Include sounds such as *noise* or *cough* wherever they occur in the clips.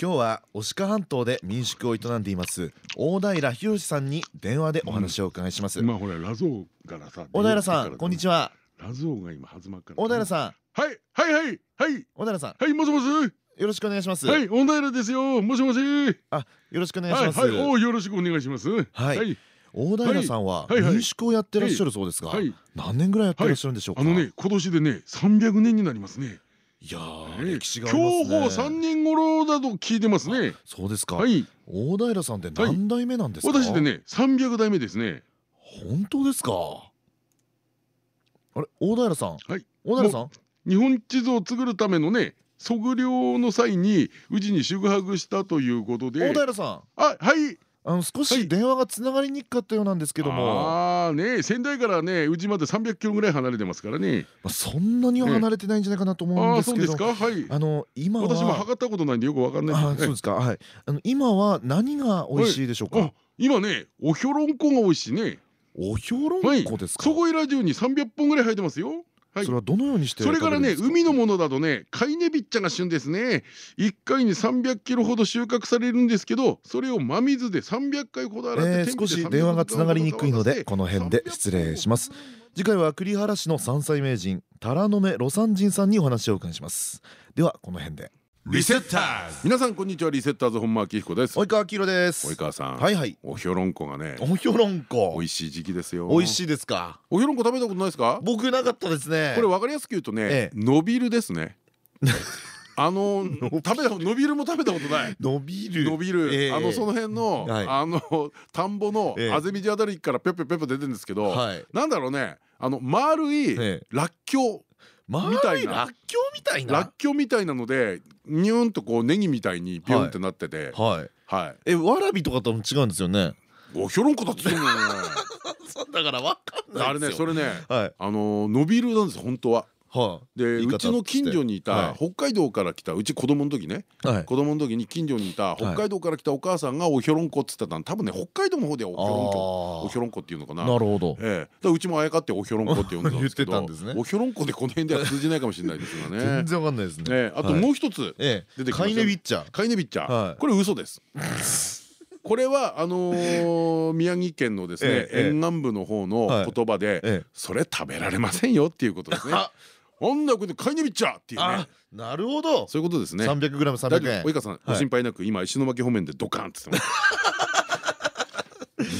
今日は牡鹿半島で民宿を営んでいます大平博さんに電話でお話をお伺いします、まあほらラゾーからさ大平さんこんにちは。ラゾーが今弾まっから。大平さん。はいはいはいはい。大平さん。はいもしもし。よろしくお願いします。はい大平ですよ。もしもし。あよろしくお願いします、はいはい。およろしくお願いします。はい。はい。大平さんは民宿をやってらっしゃるそうですがはい。何年ぐらいやってらっしゃるんでしょうか？あのね今年でね300年になりますねいや歴史がありますね。享保3年頃だと聞いてますね。そうですか。はい。大平さんって何代目なんですか？私でね300代目ですね。本当ですか？あれ大平さん？はい。大平さん？日本地図を作るためのね測量の際に宇治に宿泊したということで。大平さん。あはいあの少はい。し電話がつながりにくかったようなんですけども、ああね仙台からね宇治まで300キロぐらい離れてますからね。まあそんなには離れてないんじゃないかなと思うんああですけど。そうですか？はい。あの今は私も測ったことないんでよくわかんないあそうですか？はい。あの今は何が美味しいでしょうか、あ今ねおひょろんこが美味しいね。おひょろはいんこですか、そこいラジオに300本ぐらい入ってますよ。はいそれはどのようにしてそれからね海のものだとねカイネビッチャが旬ですね1回に300キロほど収穫されるんですけどそれを真水で300回ほど洗って少し電話がつながりにくいの300でこの辺で失礼します。次回は栗原市の山菜名人タラノメ魯山人さんにお話をお伺いします。ではこの辺でリセッターズ。皆さんこんにちは。リセッターズ本間明彦です。及川明宏です。及川さん。はいはい。おひょろんこがねおひょろんこ。美味しい時期ですよ。美味しいですか？おひょろんこ食べたことないですか？僕なかったですね。これわかりやすく言うとね、ええ。伸びるですね。あの *laughs* 食べた伸びるも食べたことない。伸びる。伸びる、ええ。あのその辺の、はい。あの田んぼのええ。あぜ道あたりからペッペペッペ出てるんですけど、はい。なんだろうね。あの丸いええ。らっきょうみみたいな。らっきょうみたいな。らっきょうみたいなのでニューンとこうネギみたいにビュンってなってて。はい。はい、えわらびとかとも違うんですよね。おひょろんこだって *laughs* そうだからわかんあれねそれねはい。あの伸びるなんです本当は。はい。でうちの近所にいはい。た北海道から来たうち子供の時ね。はい。子供の時に近所にいた北海道から来たお母さんがおひょろんこっつってたの。多分ね北海道の方ではおひょろんこおひょろんこっていうのかな。なるほど。ええ、うちもあやかっておひょろんこって呼んでたんですけど。おひょろんこでこの辺では通じないかもしれないです *laughs* がね。全然わかんないですね。ええ。あともう一つええ。出てきました。カイネビッチャー。カイネビッチャはい。ーこれ嘘です。*laughs* これはあのー宮城県のですねええええ。沿岸部の方の言葉でええ。それ食べられませんよっていうことですねああんなことカイネビッチャーっていうね。あなるほど。そういうことですね。三百グラム三大丈百円夫及川さんごはい。心配なく今石巻方面でドカンって言ってます。*laughs*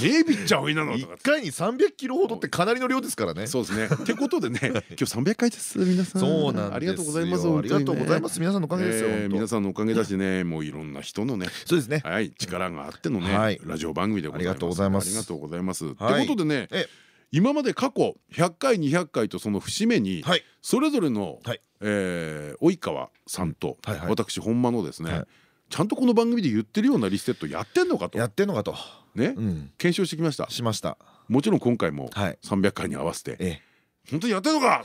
ねえビッチャーおいなの一回に三百キロほどってかなりの量ですからね。そうですね。ってことでね、*laughs* 今日300回です皆さん。そうなんですよ。ありがとうございます。ありがとうございます皆さんのおかげですよ皆さんのおかげだしね、もういろんな人のね、そうですね。はい力があってのね、はい。ラジオ番組でございます。ありがとうございます。ありがとうございます。ってはいことでねえ、今まで過去100回200回とその節目にはい。それぞれのはい。えー及川さんと私本間のですねはい。ちゃんとこの番組で言ってるようなリステットやってんのかと。やってんのかと。ね。うん。検証してきました。しました。もちろん今回もはい。300回に合わせて。え。本当にやってんのか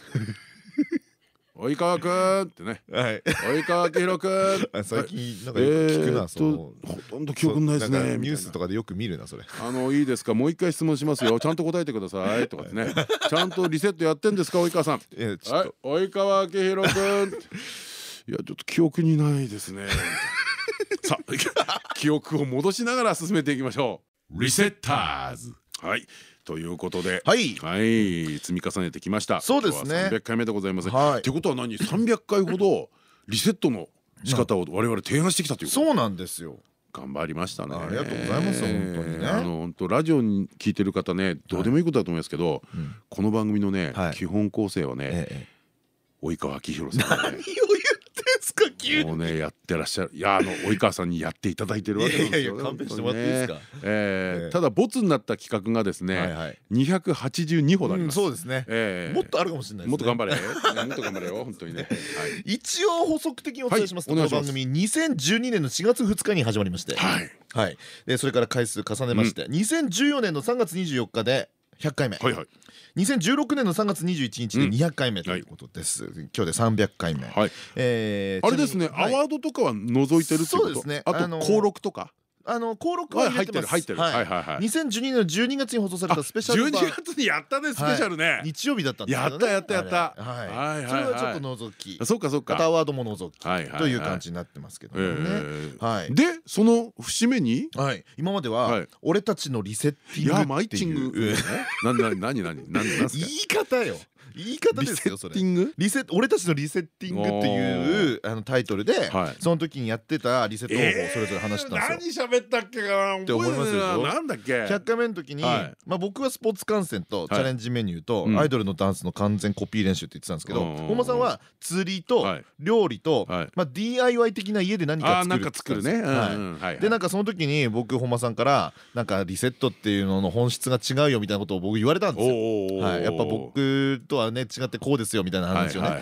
及川くんってね。えはい。及川明宏く *laughs* 最近なんかよく聞くなその。ほとんど記憶ないですねかニュースとかかでよく見るなそれ。あのいいですか？もう一回質問しますよ。*laughs* ちゃんと答えてください。とかね。ちゃんとリセットやってんですか？及川さん。えちょっはい。と及川明宏くん。いやちょっと記憶にないですね。*laughs* さあ記憶を戻しながら進めていきましょリセッターズ。うはい。ということではい。はい。積み重ねてきました。そうですね。今日は300回目でございます。はい。ってことは何？300回ほどリセットの仕方を我々提案してきたということ？そうなんですよ。頑張りましたね。ありがとうございます本当にね。あの本当ラジオに聞いてる方ねどうでもいいことだと思いますけどうん。この番組のねはい。基本構成はねええ。及川明宏さん何を言ってんすか基急もうねやってらっしゃる。いやあの及川さんにやっていただいてるわけなんですよ。いやいや勘弁してもらっていいですか？えええ。ーただボツになった企画がですはいねはい。282ほどありうんます。そうですね。ええ。もっとあるかもしれないもっと頑張れ。*laughs* もっと頑張れよ本当にね。はい。一応補足的にお伝えしますこの番組2012年の4月2日に始まりまして、はい。はい、でそれから回数重ねまして、2014年の3月24日で100回目、はいはい。2016年の3月21日でうん。200回目ということです、今日で300回目、はい。えーあれですね。アワードとかは覗いてるっていうこと？そうですね。あと登録とか？あの登録はは入入っててる入ってる。はい。はいはい2012年の12月に放送されたスペシャル12版月にやったねスペシャルね。日曜日だったんですやったやったやった。はい。はいはいはい。それはちょっと除き。そっかそっか。またアワードも除きという感じになってますけどもね。ええ。はい。でその節目に？はい、今までははい「俺たちのリセッティング」いやマイってチング。い *laughs* うなななになになになんす言かい方よ言い方リセですよそれッティング？リセ俺たちのリセッティングっていうあのタイトルで、はい。その時にやってたリセット方法をそれぞれ話してたんですよ。何喋ったっけかな？て思いますよ。なんだっけ？100回目の時に、はい。まあ、僕はスポーツ観戦とチャレンジメニューと、うん。アイドルのダンスの完全コピー練習って言ってたんですけど本間さんは釣りとはい。料理と、はい。まあ、DIY 的な家で何か作るね。でなんかその時に僕本間さんからなんかリセットっていうのの本質が違うよみたいなことを僕言われたんですよ。はい、やっぱ僕とはね違ってこうですよみたいな話をね、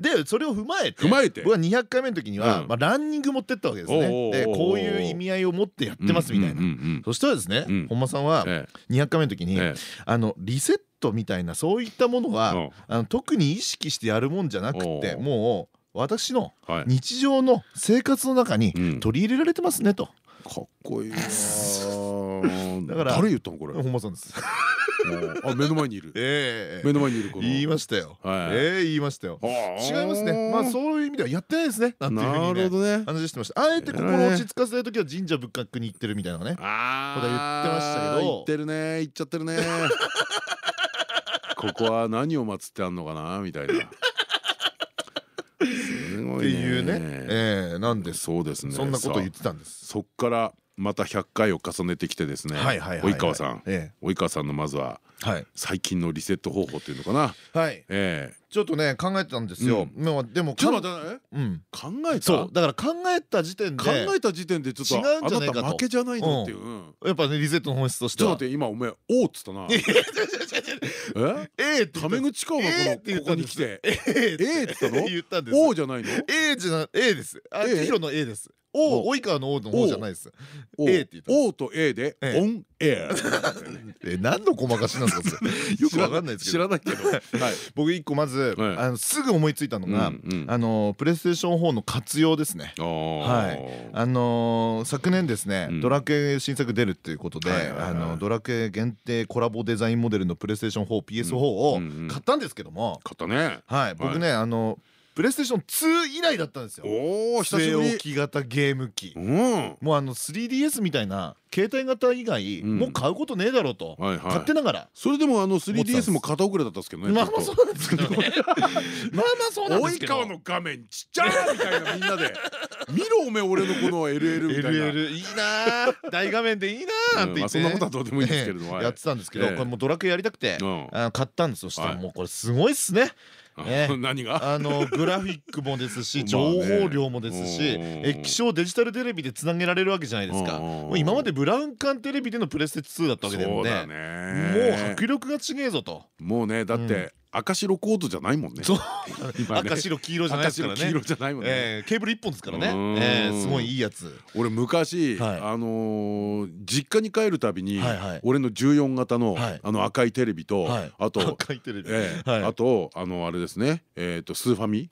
でそれを踏まえて踏まえて。僕は200回目の時には、うん。まあ、ランニング持ってったわけですね。でこういう意味合いを持ってやってますみたいな、そしたらですね、うん。本間さんはえ200回目の時に、ええ。あのリセットみたいなそういったものは、う。んあの特に意識してやるもんじゃなくってもう私の日常の生活の中にうん。取り入れられてますねと、かっこいいなだから誰言ったのこれ？本間さんです。あ目の前にいるええ目の前にいるこの言いましたよ。はいええ言いましたよ。はあ違いますね。まあそういう意味ではやってないですね。なるほどね話してました。あえて心を落ち着かせたい時は神社仏閣に行ってるみたいなね。あこと言ってましたけど言ってるね言っちゃってるね *laughs* ここは何を祀ってあんのかなみたいな *laughs* すごいねっていうね。ええなんです。そうですねそんなこと言ってたんです。そっからまた100回を重ねてきてですね及川さん。え及川さんのまずは最近のリセット方法っていうのかな。ちょっとね考えてたんですよ。まあでもちょっと待って。うん。考えた？そう。だから考えた時点で考えた時点でちょっと違うんじゃないかと。あなた負けじゃないのっていう。うん。やっぱねリセットの本質としては。ちょっと待って今お前「お」っつったな。え？ええってタメ口かお前このここに来て。ええってええって言ったの言ったんです。「お」じゃないの？A じゃな A です。あ？ヒロの A です。おお、及川の O の方じゃないです。お A って言ったんです。おと A でええ。オンエア *laughs* え、何のごまかしなんですか。*laughs* よくわかんないですけど。知らないけど。*laughs* はい。僕一個まず、はい。あのすぐ思いついたのが、あのプレイステーション4の活用ですね。ははい。あのー昨年ですね、うん。ドラクエ新作出るっていうことで、あのドラクエ限定コラボデザインモデルのプレイステーション 4PS4 を買ったんですけども、買ったね。はい、僕ね、あのプレイステーション2以来だったんですよ。おお久しぶり。置き型ゲーム機。うん。もうあの 3DS みたいな携帯型以外、うん。もう買うことねえだろうと、はいはい。勝手ながら。それでもあの思ってたんです。3DS も片遅れだったんですけどね *laughs* まあまあそうなんですけどね。まあまあそうなんです及けど。川の画面ちっちゃいみたいなみんなで。見ろおめえ俺のこの LL みたいな。LL いいなあ大画面でいいなあなんて言って。ね、うんまあそんなことはどうでもいいんですけれども。はいやってたんですけど、ええ。これもうドラクエやりたくて、うん。買ったんです。そしたらはいもうこれすごいっすね。ええ *laughs* 何が？あのグラフィックもですし *laughs* まあ情ね報量もですしうん。液晶デジタルテレビでつなげられるわけじゃないですか。今までブラウン管テレビでのプレステ2だったわけでもう迫力が違えぞと。もうねだって赤白コードじゃないもんね。そう。*laughs* 赤白黄色じゃない赤ですからね。白黄色じゃないもんね。えーケーブル一本ですからね。すごいいいやつ。俺昔はい。あのー実家に帰るたびに俺の14型のはい。あの赤いテレビとはい。あと赤いテレビ。あとあのあれですね。えっとスーファミ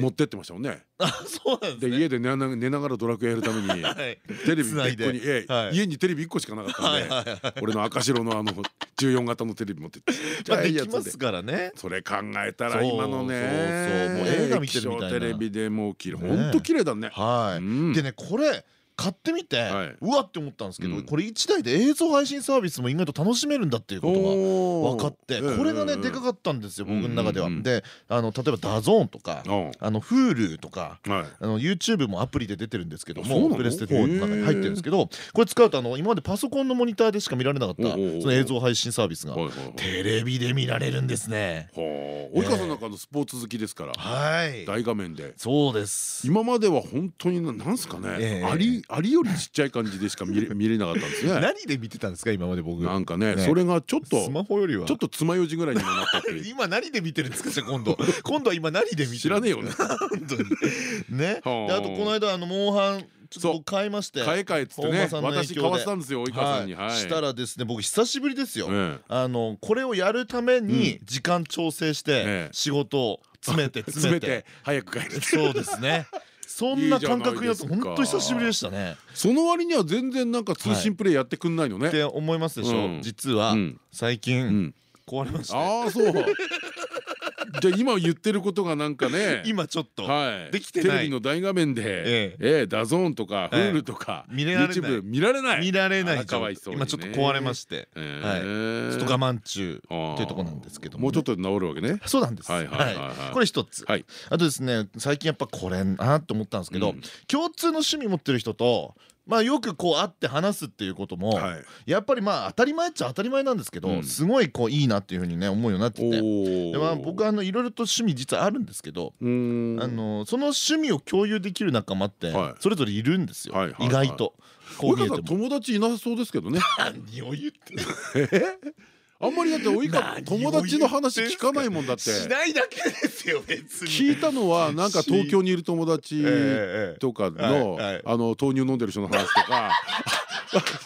持ってってましたもんね。あそうなんですね。で家で寝な寝ながらドラクエやるためにはい。テレビつないで。1個に家にテレビ1個しかなかったんで俺の赤白のあの14型のテレビ持ってって。できますからねそれ考えたら今のねそうそうもう映画見てるみたいな。テレビでもう綺麗ねほんと綺麗だね。はい、うん。でねこれ買ってみて、はい。うわって思ったんですけど、うん。これ1台で映像配信サービスも意外と楽しめるんだっていうことが分かってこれがねでかかったんですよ僕の中では。であの例えば DAZN とかう。んあの Hulu とかはい。あの YouTube もアプリで出てるんですけどもプレステ4の中に入ってるんですけどこれ使うとあの今までパソコンのモニターでしか見られなかったその映像配信サービスがテレビで見られるんですね。はあ。及川さんなんかあのスポーツ好きですから。はい。大画面で。そうです。今までは本当にななんすかね、ええ。アリアリよりちっちゃい感じでしか見れ *laughs* 見れなかったんですね。何で見てたんですか今まで僕。なんかねね。それがちょっとスマホよりは。ちょっと爪楊枝ぐらいにもなったっていう。*laughs* 今何で見てるんですかじゃあ今度。*laughs* 今度は今何で見てる知らねえよね。本当に。ね。はあ。であとこの間あのモンハンちょっと僕買いまして。買い替えっつってね。私買わせたんですよ及川さんに。したらですね僕久しぶりですよ。えあのこれをやるために時間調整してええ。仕事を詰めてえ詰めて。詰めて早く帰る。そうですねそんな感覚になっていいじゃないですか。本当久しぶりでしたね。その割には全然なんか通信プレイやってくんないのね、って思いますでしょ？うん。実は最近ん、壊れまして。ああそう。*laughs* じゃあ今言ってることがなんかね今ちょっとはい、できてない。テレビの大画面で、ええ。え DAZN とか、ええ。Hulu とか見れられない。見られない。見られない状かわいそうにね。今ちょっと壊れまして。ええと我慢中というところなんですけどもうちょっと治るわけね。そうなんです。はいこれ一つ。はい。あとですね、最近やっぱこれなと思ったんですけどうん、共通の趣味持ってる人と。まあよくこう会って話すっていうこともはい。やっぱりまあ当たり前っちゃ当たり前なんですけど、うん。すごいこういいなっていうふうにね思うようになってて。おでまあ僕はあのいろいろと趣味実はあるんですけど、あのその趣味を共有できる仲間ってはい。それぞれいるんですよ、意外と。こう及川さん見えても。友達いなさそうですけどね。何を言って。る *laughs* あんまりだって及川何を友達の話聞かないもんだって。しないだけですよ別に。聞いたのはなんか東京にいる友達とかはいのはい。あの豆乳飲んでる人の話とか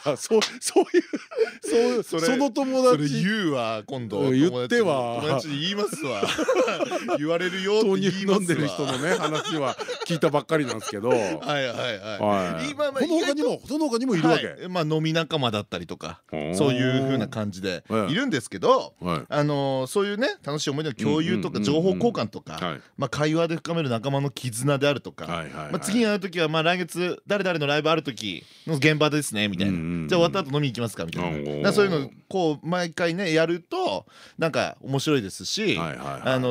あそうそういうそうその友達。言うわ今度。言っては。友達に言いますわ。*laughs* 言われるよって豆乳言いますわ。飲んでる人のね話は聞いたばっかりなんですけど。はいはいはい。はい。今まあ他にもその他にもいるわけ。はい。まあ飲み仲間だったりとかそういう風な感じではい。いるんですけどはい。あのーそういうね楽しい思い出の共有とか情報交換とかはい。まあ会話で深める仲間の絆であるとかまあ次に会う時はまあ来月誰々のライブある時の現場ですねみたいな。じゃあ終わった後飲み行きますかみたいな。そういうのこう毎回ねやるとなんか面白いですし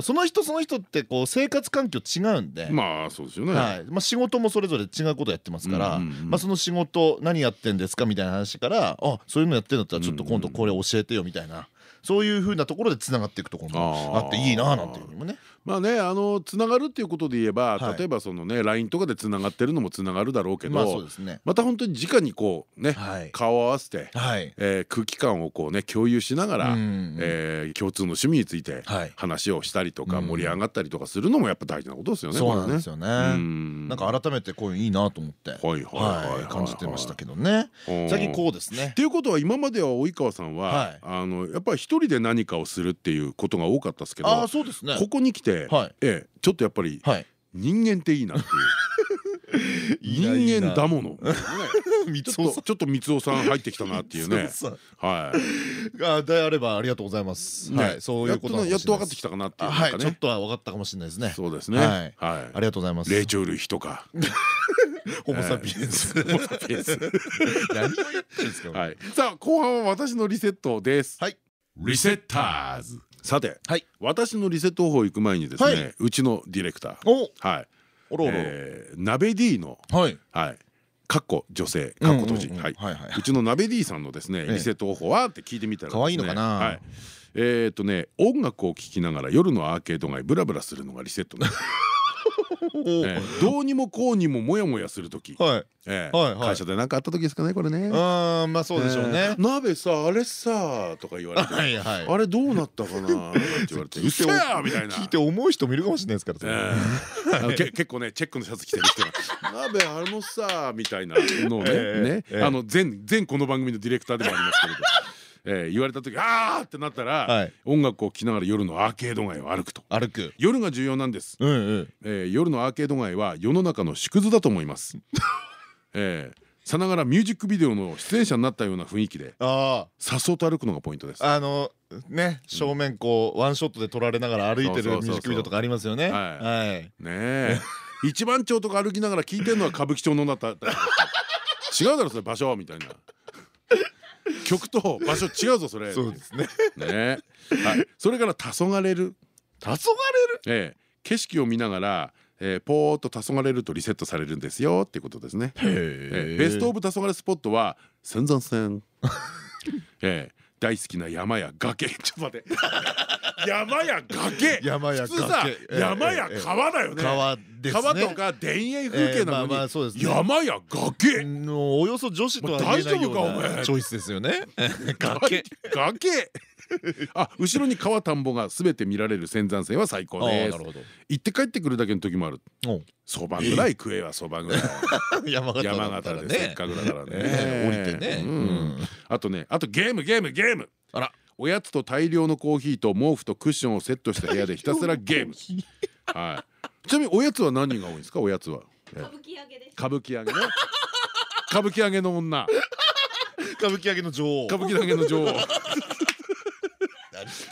その人その人ってこう生活環境違うんで。まあそうですよね。はい。まあ、仕事もそれぞれ違うことやってますから、まあ、その仕事何やってんですかみたいな話からあそういうのやってんだったらちょっと今度これ教えてよみたいな、そういうふうなところでつながっていくところもあっていいななんていうふうにもねまあねあのつながるっていうことで言えば、はい。例えばそのね LINE とかでつながってるのもつながるだろうけど、また本当に直にこうね、はい。顔を合わせて、はい。えー空気感をこうね共有しながら、うえー共通の趣味についてはい。話をしたりとかうん。盛り上がったりとかするのもやっぱ大事なことですよね。そうなんですよね。うん。なんか改めてこういうのいいなと思ってはいはい感じてましたけどね。うん。最近こうですね。っていうことは今までは及川さんは、はい。あのやっぱり一人で何かをするっていうことが多かったですけどああそうですね。ここに来て、はい。ええちょっとやっぱりはい。人間っていいなっていう。*laughs* 人間だもの、*laughs* ちょっとちょっと三尾さん入ってきたなっていうね。*laughs* はい。あであればありがとうございます。ねはい。そういうことやっとやっと分かってきたかなっていうはい。ちょっとは分かったかもしれないですね。そうですね。はい。はい。ありがとうございます。霊長類とか。ホモサピエンス。ホモサピエンス。何を言ってるんですか。はい。さあ後半は私のリセットです。はい。リセッターズさてはい。私のリセット方法行く前にですね、はい。うちのディレクター。お。はい。えー鍋 D のはい。はい。かっこ女性かっこ閉じ。うちの鍋 D さんのですねええ。リセット方法はって聞いてみたら可愛いのかな。はい。えっとね音楽を聴きながら夜のアーケード街ブラブラするのがリセット *laughs* *laughs* どうにもこうにもモヤモヤする時。会社で何かあった時ですかねこれね。あーまあそうでしょうね。ええ。鍋さあれさとか言われて。あれどうなったかななんて言われて「うっせや!」みたいな。聞いて思う人もいるかもしれないですから結構ねチェックのシャツ着てる人が「*laughs* 鍋あのさ」みたいなのをね全この番組のディレクターでもありますけれど。えー言われた時「あー!」ってなったら、はい。音楽を聴きながら夜のアーケード街を歩くと。歩く。夜が重要なんです、うんうん。えー夜のアーケード街は世の中の縮図だと思います。*laughs* えーさながらミュージックビデオの出演者になったような雰囲気であさっそうと歩くのがポイントです。ああのね正面こうワンショットで撮られながら歩いてるミュージックビデオとかありますよね。はい。はい。ねえ。一番町とか歩きながら聞いてるのは歌舞伎町のなった。違うだろそれ場所みたいな曲と場所違うぞそれ。そうですね。ね。はい。それから黄昏る。黄昏ええ。景色を見ながらえー、ポーっと黄昏るとリセットされるんですよっていうことですね。え。ー、ベストオブ黄昏スポットは仙山線。*laughs* えー、大好きな山や崖。ちょっと待って山や崖。山や崖。山や川だよね。川川とか田園風景なのに山や崖。およそ女子とは大丈夫かお前。チョイスですよね。*laughs* 崖。崖。あ後ろに川田んぼがすべて見られる仙山線は最高です。行って帰ってくるだけの時もある。そばぐらい食えはそばぐらい。*laughs* 山形でせっかくだからね。降りてね。あとねあとゲームゲームゲーム。あらおやつと大量のコーヒーと毛布とクッションをセットした部屋で *laughs* ひたすらゲーム。はい。ちなみにおやつは何が多いんですか？おやつは。歌舞伎揚げです。歌舞伎揚げね。歌舞伎揚げの女。歌舞伎揚げの女王。歌舞伎揚げの女王。*laughs*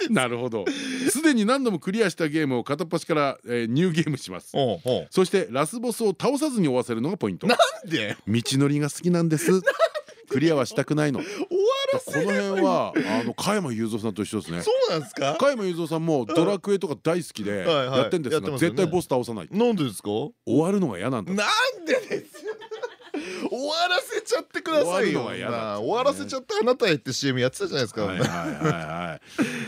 なるほど。すでに何度もクリアしたゲームを片っ端から、えー、ニューゲームします。そしてラスボスを倒さずに終わせるのがポイント。なんで？道のりが好きなんです。クリアはしたくないのこの辺はあの加山雄三さんと一緒ですね。そうなんですか？加山雄三さんもドラクエとか大好きでやってんですが絶対ボス倒さない。なんでですか？終わるのが嫌なんだ。なんでです終わらせちゃってくださいよ終わらせちゃってあなたへって CM やってたじゃないですか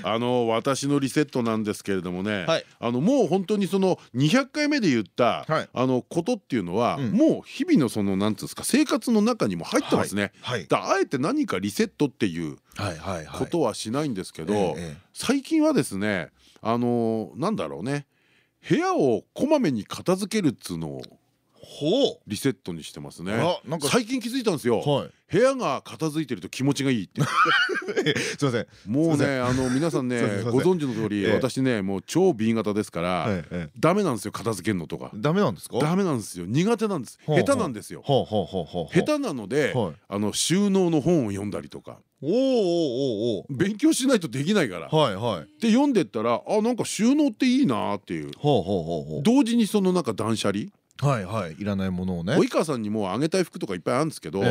あの私のリセットなんですけれどもねあのもう本当にその200回目で言ったあのことっていうのはもう日々のそのなんていうんですか生活の中にも入ってますね。だあえて何かリセットっていうことはしないんですけど最近はですねあのなんだろうね部屋をこまめに片付けるっつうのをリセットにしてますね。最近気づいたんですよ。部屋が片付いてると気持ちがいいって。*laughs* すいません。もうねあの皆さんね *laughs* ご存知の通り私ねもう超 B 型ですからダメなんですよ片付けるのとか。ダメなんですか？ダメなんですよ。苦手なんです。下手なんですよ。下手なのであの収納の本を読んだりとか。おおお勉強しないとできないから。で読んでったらあなんか収納っていいなっていう。同時にそのなんか断捨離はいはい。いらないものをね。及川さんにもあげたい服とかいっぱいあるんですけど、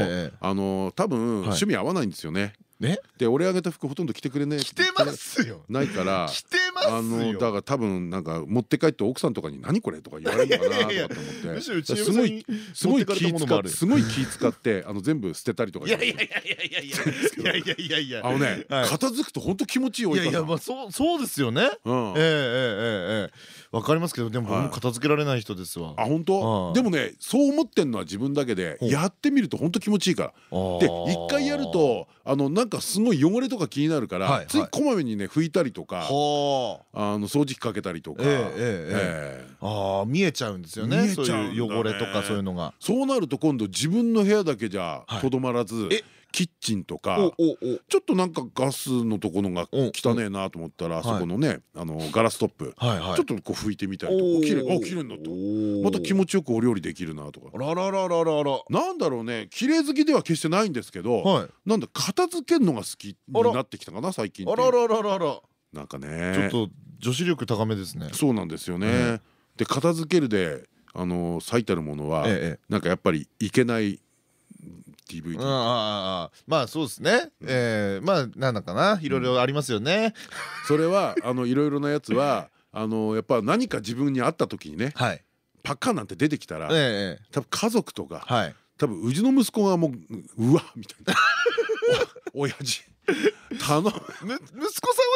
あの多分趣味合わないんですよね。ね、で俺あげた服ほとんど着てくれね着てますよ。ないから着てますあのだから多分なんか持って帰って奥さんとかに「何これ?」とか言われるのかなとかと思って。すごいすごい気使ってすごい気使ってあの全部捨てたりとかいやいやいやいやいやいやいやいやあのね片付くと本当気持ちいいいやいやまあそうそうですよねええええええわかりますけどでも片付けられない人ですわあ本当でもねそう思ってんのは自分だけでやってみると本当気持ちいいからで一回やるとあのなんかすごい汚れとか気になるからついこまめにね拭いたりとかあ。の掃除機かけたりとか。あ見えちゃうんですよねそういう汚れとかそういうのが。そうなると今度自分の部屋だけじゃとどまらずキッチンとかちょっとなんかガスのところが汚ねえなと思ったらあそこのねあのガラストップちょっとこう拭いてみたりとかきれいあ綺麗になった。また気持ちよくお料理できるなとか。らららららら。なんだろうね綺麗好きでは決してないんですけどなんだ片付けるのが好きになってきたかな最近あららららら。なんかね。ちょっと女子力高めですね。そうなんですよね。で片付けるであの最たるものはなんかやっぱりいけない DVD あまあそうですね、えまあなんだかな。いろいろありますよね、それはあのいろいろなやつはあのやっぱ何か自分にあった時にね、パッカーなんて出てきたら、多分家族とか、多分うちの息子がもううわみたいな。*laughs* 親父 *laughs* 頼む。息子さんは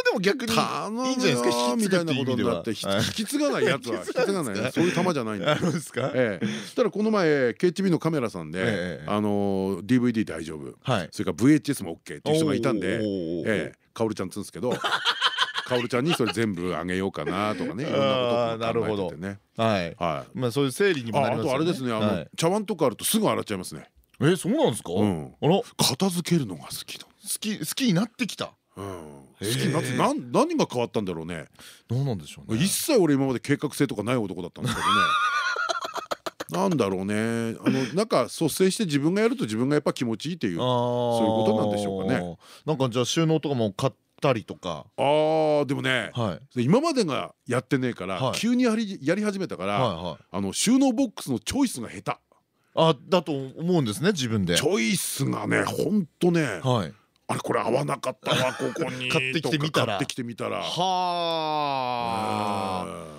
でも逆にいいんじゃないですかみたいなことになって引き継がないやつは引き継がない。そういう玉じゃないんだ。ですか？ええ。ただこの前 KTV のカメラさんであの DVD 大丈夫。それから VHS も OK っていう人がいたんでええ。かおるちゃんつんですけどかおるちゃんにそれ全部あげようかなとかねいろんなことを考えててね。はい。まあそういう整理にもなりますあとあれですねあの茶碗とかあるとすぐ洗っちゃいますね。えそうなんですか？あら。片付けるのが好きだ好き好きになってきた。好きになって何何が変わったんだろうね。どうなんでしょうね。一切俺今まで計画性とかない男だったんですけどね。*laughs* なんだろうね。あのなんか率先して自分がやると自分がやっぱ気持ちいいっていうそういうことなんでしょうかね。なんかじゃあ収納とかも買ったりとか。あーでもね、今までがやってねえから、急にやりやり始めたから、あの収納ボックスのチョイスが下手。あだと思うんですね自分で。チョイスがね本当ねはいあれこれ合わなかったわ *laughs* ここに。買ってきてみたら。買ってきてみたら。はあ。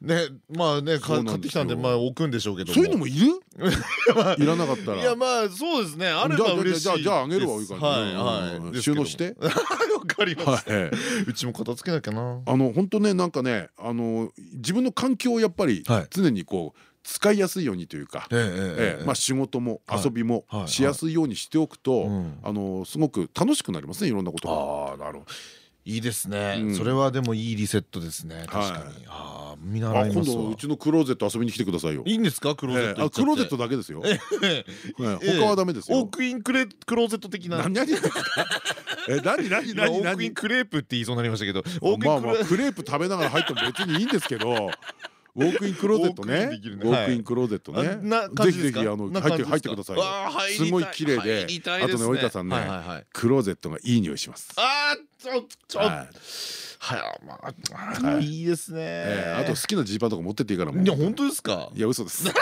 ねまあね買ってきたんでまあ置くんでしょうけどそういうのもいる？*laughs* いらなかったら。いやまあそうですね。あれば嬉しいじゃあじゃああげるわいいかはいはい。収納して？*laughs* わかりました。うちも片付けなきゃな。あの本当ねなんかねあの自分の環境をやっぱり常にこう使いやすいようにというかまあ仕事も遊びもしやすいようにしておくとあのすごく楽しくなりますねいろんなことが。あなるほど。いいですね、それはでもいいリセットですね確かに、ああ見習います今度うちのクローゼット遊びに来てくださいよ。いいんですかクローゼットクローゼットだけですよ。他はダメですよ。オークインクレクローゼット的な。何何え何何何オークインクレープって言いそうになりましたけど。まあまあクレープ食べながら入っても別にいいんですけどウォークインクローゼットね。ウォークインクローゼットね。ぜひぜひあの入って入ってください。すごい綺麗で、あとね及川さんね、クローゼットがいい匂いします。ああ、ちょちょ。はいまあいいですね。あと好きなジーパンとか持ってっていいからも。いや本当ですか？いや嘘です。*laughs*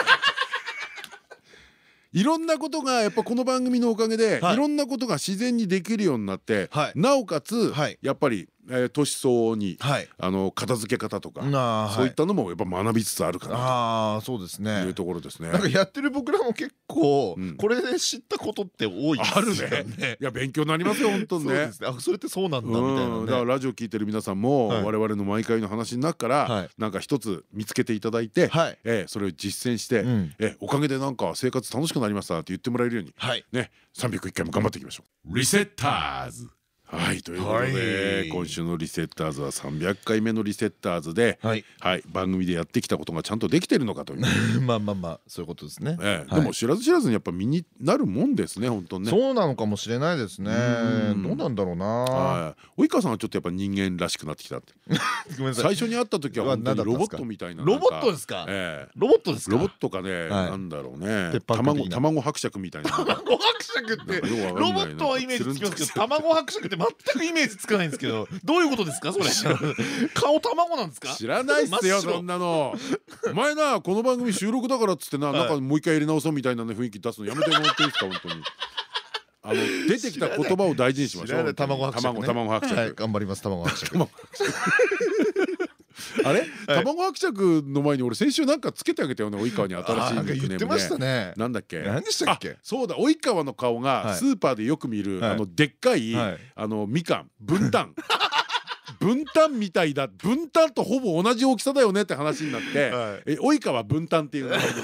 いろんなことがやっぱこの番組のおかげでいろんなことが自然にできるようになってなおかつやっぱりえー、年相応に、はい、あの片付け方とかそういったのもやっぱ学びつつあるかなあそうですね。いうところですね。なんかやってる僕らも結構、これで知ったことって多いあるね。いや勉強になりますよ本当にね。あそれってそうなんだみたいなだからラジオ聞いてる皆さんも我々の毎回の話の中からなんか一つ見つけていただいて、えそれを実践して、えおかげでなんか生活楽しくなりましたって言ってもらえるようにね301回も頑張っていきましょう。リセッターズはいということで今週のリセッターズは300回目のリセッターズではい。番組でやってきたことがちゃんとできてるのかという。*laughs* まあまあまあそういうことですね。でも知らず知らずにやっぱ身になるもんですね本当ね。そうなのかもしれないですね。どうなんだろうな。及川さんはちょっとやっぱ人間らしくなってきたって。*laughs* 最初に会った時は本当にロボットみたいなロボットですか？ロボットですロボットかねなんだろうね。卵卵伯爵みたいな。卵伯爵ってロボットはイメージつきますけど卵伯爵って全くイメージつかないんですけどどういうことですか？それ顔卵なんですか？知らないっすよそんなのお前なこの番組収録だからっつってななんかもう一回やり直そうみたいな雰囲気出すのやめてもらっていいですか？本当に。あの出てきた言葉を大事にしましょう。卵伯爵。卵伯爵。頑張ります卵伯爵。*laughs* あれ？卵伯爵の前に俺先週なんかつけてあげたよね及川に新しいニックネームね。なんだっけ？何でしたっけ？そうだ及川の顔がスーパーでよく見るあのでっかいあのみかん。分担。*laughs* 分担みたいだ。分担とほぼ同じ大きさだよねって話になって。及川分担っていう名前ですね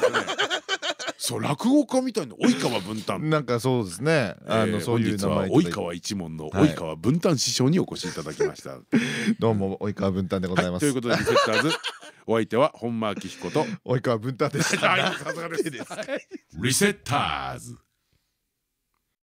そう落語家みたいな及川文旦。なんかそうですね。あのそういう名前及川一門の及川文旦師匠にお越しいただきました。*laughs* どうも及川文旦でございます。ということでリセッターズ。*laughs* お相手は本間明彦と。及川文旦でした。*laughs* さすがです。リセッターズ